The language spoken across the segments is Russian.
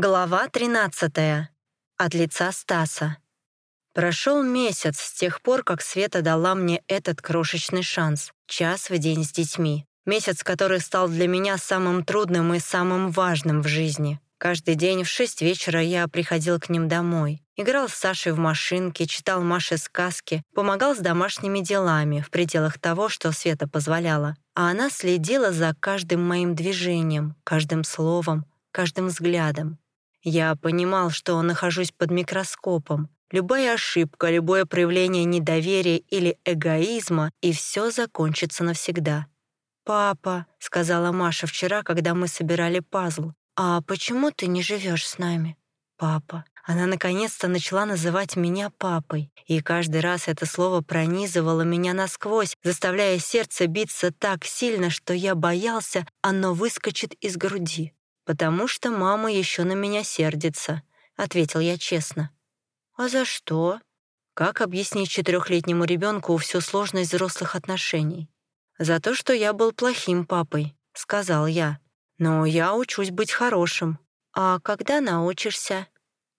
Глава 13. От лица Стаса. Прошел месяц с тех пор, как Света дала мне этот крошечный шанс. Час в день с детьми. Месяц, который стал для меня самым трудным и самым важным в жизни. Каждый день в шесть вечера я приходил к ним домой. Играл с Сашей в машинке, читал Маше сказки, помогал с домашними делами в пределах того, что Света позволяла. А она следила за каждым моим движением, каждым словом, каждым взглядом. Я понимал, что нахожусь под микроскопом. Любая ошибка, любое проявление недоверия или эгоизма, и все закончится навсегда. «Папа», — сказала Маша вчера, когда мы собирали пазл, «а почему ты не живешь с нами?» «Папа». Она наконец-то начала называть меня папой, и каждый раз это слово пронизывало меня насквозь, заставляя сердце биться так сильно, что я боялся, оно выскочит из груди. «Потому что мама еще на меня сердится», — ответил я честно. «А за что?» Как объяснить четырехлетнему ребенку всю сложность взрослых отношений? «За то, что я был плохим папой», — сказал я. «Но я учусь быть хорошим». «А когда научишься?»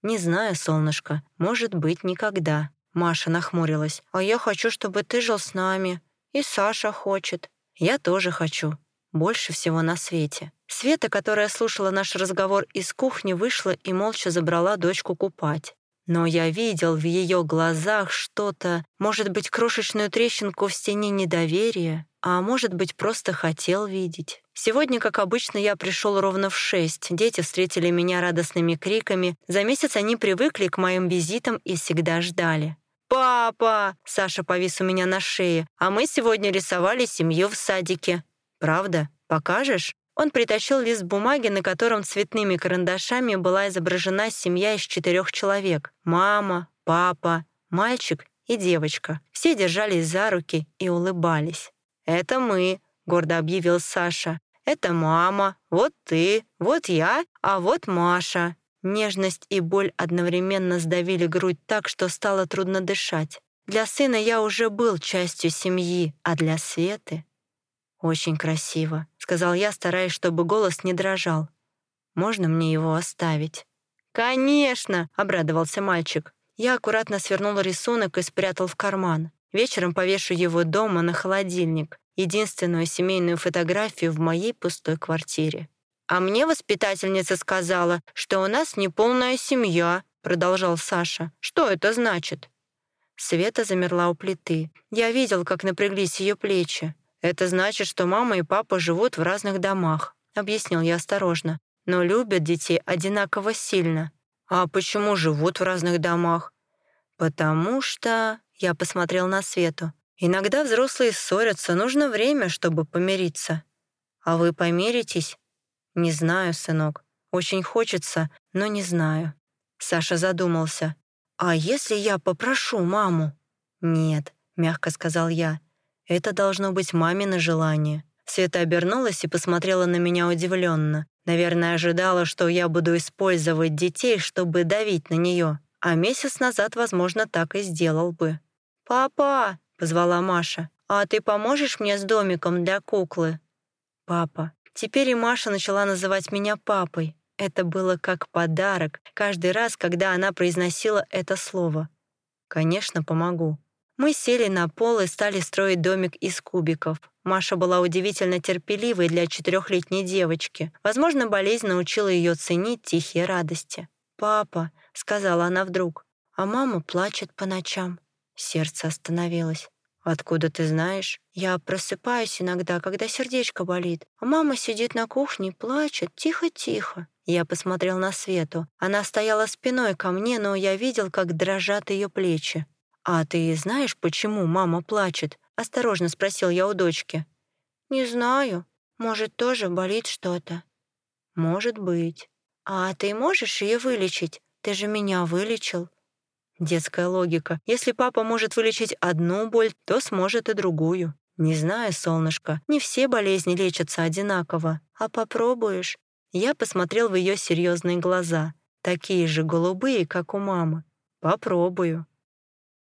«Не знаю, солнышко. Может быть, никогда». Маша нахмурилась. «А я хочу, чтобы ты жил с нами. И Саша хочет». «Я тоже хочу. Больше всего на свете». Света, которая слушала наш разговор из кухни, вышла и молча забрала дочку купать. Но я видел в ее глазах что-то, может быть, крошечную трещинку в стене недоверия, а может быть, просто хотел видеть. Сегодня, как обычно, я пришел ровно в шесть. Дети встретили меня радостными криками. За месяц они привыкли к моим визитам и всегда ждали. «Папа!» — Саша повис у меня на шее. «А мы сегодня рисовали семью в садике». «Правда? Покажешь?» Он притащил лист бумаги, на котором цветными карандашами была изображена семья из четырех человек. Мама, папа, мальчик и девочка. Все держались за руки и улыбались. «Это мы», — гордо объявил Саша. «Это мама, вот ты, вот я, а вот Маша». Нежность и боль одновременно сдавили грудь так, что стало трудно дышать. Для сына я уже был частью семьи, а для Светы «Очень красиво», — сказал я, стараясь, чтобы голос не дрожал. «Можно мне его оставить?» «Конечно!» — обрадовался мальчик. Я аккуратно свернул рисунок и спрятал в карман. Вечером повешу его дома на холодильник, единственную семейную фотографию в моей пустой квартире. «А мне воспитательница сказала, что у нас неполная семья», — продолжал Саша. «Что это значит?» Света замерла у плиты. Я видел, как напряглись ее плечи. «Это значит, что мама и папа живут в разных домах», — объяснил я осторожно, «но любят детей одинаково сильно». «А почему живут в разных домах?» «Потому что...» — я посмотрел на Свету. «Иногда взрослые ссорятся, нужно время, чтобы помириться». «А вы помиритесь?» «Не знаю, сынок. Очень хочется, но не знаю». Саша задумался. «А если я попрошу маму?» «Нет», — мягко сказал я. Это должно быть мамино желание. Света обернулась и посмотрела на меня удивленно. Наверное, ожидала, что я буду использовать детей, чтобы давить на нее. А месяц назад, возможно, так и сделал бы. «Папа!» — позвала Маша. «А ты поможешь мне с домиком для куклы?» «Папа». Теперь и Маша начала называть меня папой. Это было как подарок каждый раз, когда она произносила это слово. «Конечно, помогу». Мы сели на пол и стали строить домик из кубиков. Маша была удивительно терпеливой для четырехлетней девочки. Возможно, болезнь научила ее ценить тихие радости. «Папа», — сказала она вдруг, — «а мама плачет по ночам». Сердце остановилось. «Откуда ты знаешь?» «Я просыпаюсь иногда, когда сердечко болит, а мама сидит на кухне и плачет тихо-тихо». Я посмотрел на Свету. Она стояла спиной ко мне, но я видел, как дрожат ее плечи. «А ты знаешь, почему мама плачет?» — осторожно спросил я у дочки. «Не знаю. Может, тоже болит что-то». «Может быть». «А ты можешь ее вылечить? Ты же меня вылечил». Детская логика. Если папа может вылечить одну боль, то сможет и другую. Не знаю, солнышко, не все болезни лечатся одинаково. А попробуешь? Я посмотрел в ее серьезные глаза, такие же голубые, как у мамы. Попробую.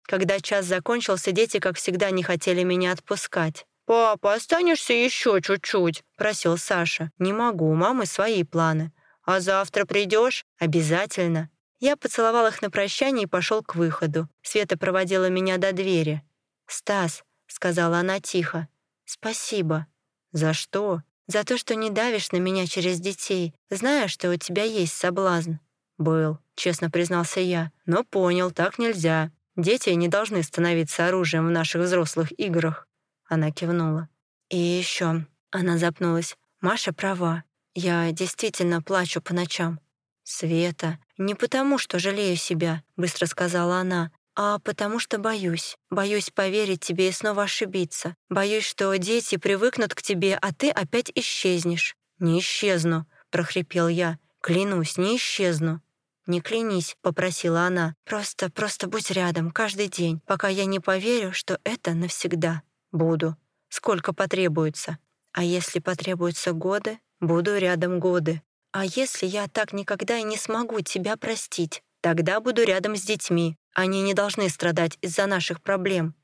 Когда час закончился, дети, как всегда, не хотели меня отпускать. «Папа, останешься еще чуть-чуть?» — просил Саша. «Не могу, у мамы свои планы». «А завтра придешь? Обязательно!» Я поцеловал их на прощание и пошел к выходу. Света проводила меня до двери. «Стас», — сказала она тихо, — «спасибо». «За что?» «За то, что не давишь на меня через детей, зная, что у тебя есть соблазн». «Был», — честно признался я, — «но понял, так нельзя. Дети не должны становиться оружием в наших взрослых играх». Она кивнула. «И еще, она запнулась. «Маша права. Я действительно плачу по ночам». «Света, не потому, что жалею себя», — быстро сказала она, «а потому что боюсь. Боюсь поверить тебе и снова ошибиться. Боюсь, что дети привыкнут к тебе, а ты опять исчезнешь». «Не исчезну», — прохрипел я. «Клянусь, не исчезну». «Не клянись», — попросила она. «Просто, просто будь рядом каждый день, пока я не поверю, что это навсегда. Буду. Сколько потребуется. А если потребуются годы, буду рядом годы. А если я так никогда и не смогу тебя простить, тогда буду рядом с детьми. Они не должны страдать из-за наших проблем».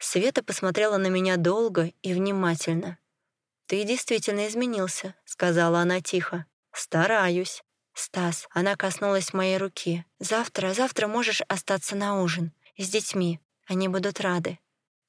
Света посмотрела на меня долго и внимательно. «Ты действительно изменился», — сказала она тихо. «Стараюсь». «Стас», — она коснулась моей руки. «Завтра, завтра можешь остаться на ужин. С детьми. Они будут рады».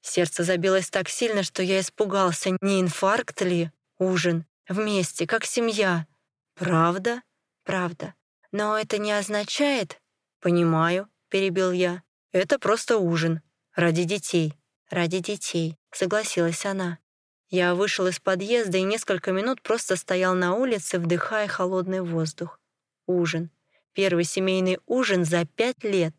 Сердце забилось так сильно, что я испугался, не инфаркт ли? Ужин. Вместе, как семья. Правда? Правда. Но это не означает... Понимаю, перебил я. Это просто ужин. Ради детей. Ради детей, согласилась она. Я вышел из подъезда и несколько минут просто стоял на улице, вдыхая холодный воздух. Ужин. Первый семейный ужин за пять лет.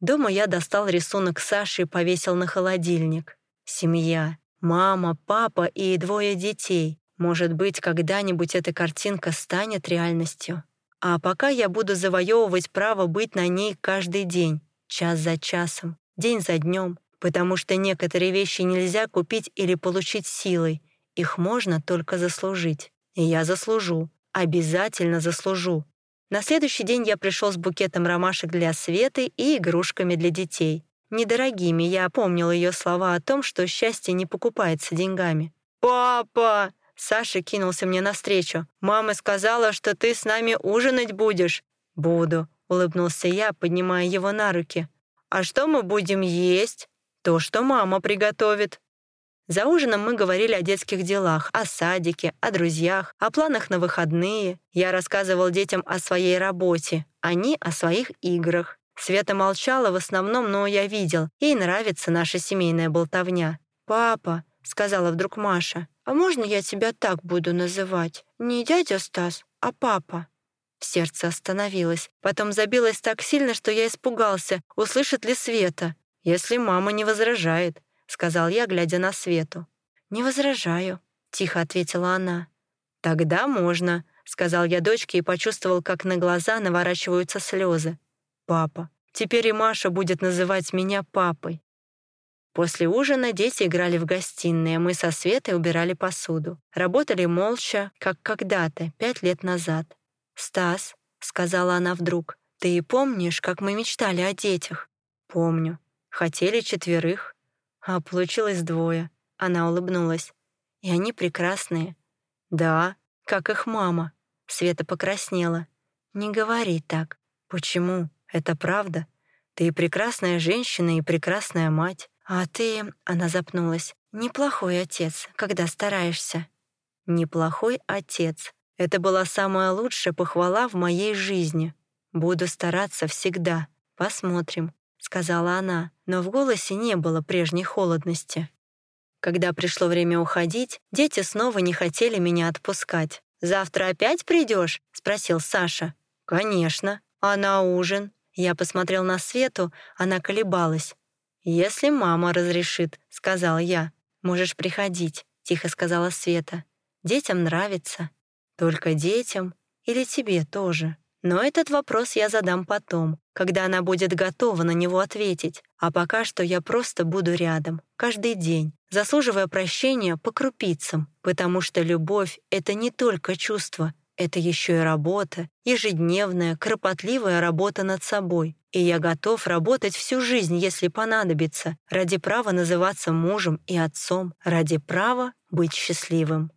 Дома я достал рисунок Саши и повесил на холодильник. Семья. Мама, папа и двое детей. Может быть, когда-нибудь эта картинка станет реальностью. А пока я буду завоевывать право быть на ней каждый день, час за часом, день за днем, потому что некоторые вещи нельзя купить или получить силой, их можно только заслужить. И я заслужу, обязательно заслужу. На следующий день я пришел с букетом ромашек для Светы и игрушками для детей. Недорогими я помнил ее слова о том, что счастье не покупается деньгами. «Папа!» Саша кинулся мне навстречу. «Мама сказала, что ты с нами ужинать будешь». «Буду», — улыбнулся я, поднимая его на руки. «А что мы будем есть?» «То, что мама приготовит». За ужином мы говорили о детских делах, о садике, о друзьях, о планах на выходные. Я рассказывал детям о своей работе, они о своих играх. Света молчала в основном, но я видел, ей нравится наша семейная болтовня. «Папа», — сказала вдруг Маша, «а можно я тебя так буду называть? Не дядя Стас, а папа?» Сердце остановилось, потом забилось так сильно, что я испугался, услышит ли Света. Если мама не возражает. — сказал я, глядя на Свету. «Не возражаю», — тихо ответила она. «Тогда можно», — сказал я дочке и почувствовал, как на глаза наворачиваются слезы. «Папа. Теперь и Маша будет называть меня папой». После ужина дети играли в гостиной, а мы со Светой убирали посуду. Работали молча, как когда-то, пять лет назад. «Стас», — сказала она вдруг, — «ты помнишь, как мы мечтали о детях?» «Помню. Хотели четверых, а получилось двое. Она улыбнулась. И они прекрасные. Да, как их мама. Света покраснела. Не говори так. Почему? Это правда. Ты и прекрасная женщина, и прекрасная мать. А ты, она запнулась, неплохой отец, когда стараешься. Неплохой отец. Это была самая лучшая похвала в моей жизни. Буду стараться всегда. Посмотрим сказала она, но в голосе не было прежней холодности. Когда пришло время уходить, дети снова не хотели меня отпускать. «Завтра опять придешь? спросил Саша. «Конечно. А на ужин?» Я посмотрел на Свету, она колебалась. «Если мама разрешит», — сказал я. «Можешь приходить», — тихо сказала Света. «Детям нравится». «Только детям или тебе тоже?» Но этот вопрос я задам потом, когда она будет готова на него ответить. А пока что я просто буду рядом, каждый день, заслуживая прощения по крупицам, потому что любовь — это не только чувство, это еще и работа, ежедневная, кропотливая работа над собой. И я готов работать всю жизнь, если понадобится, ради права называться мужем и отцом, ради права быть счастливым.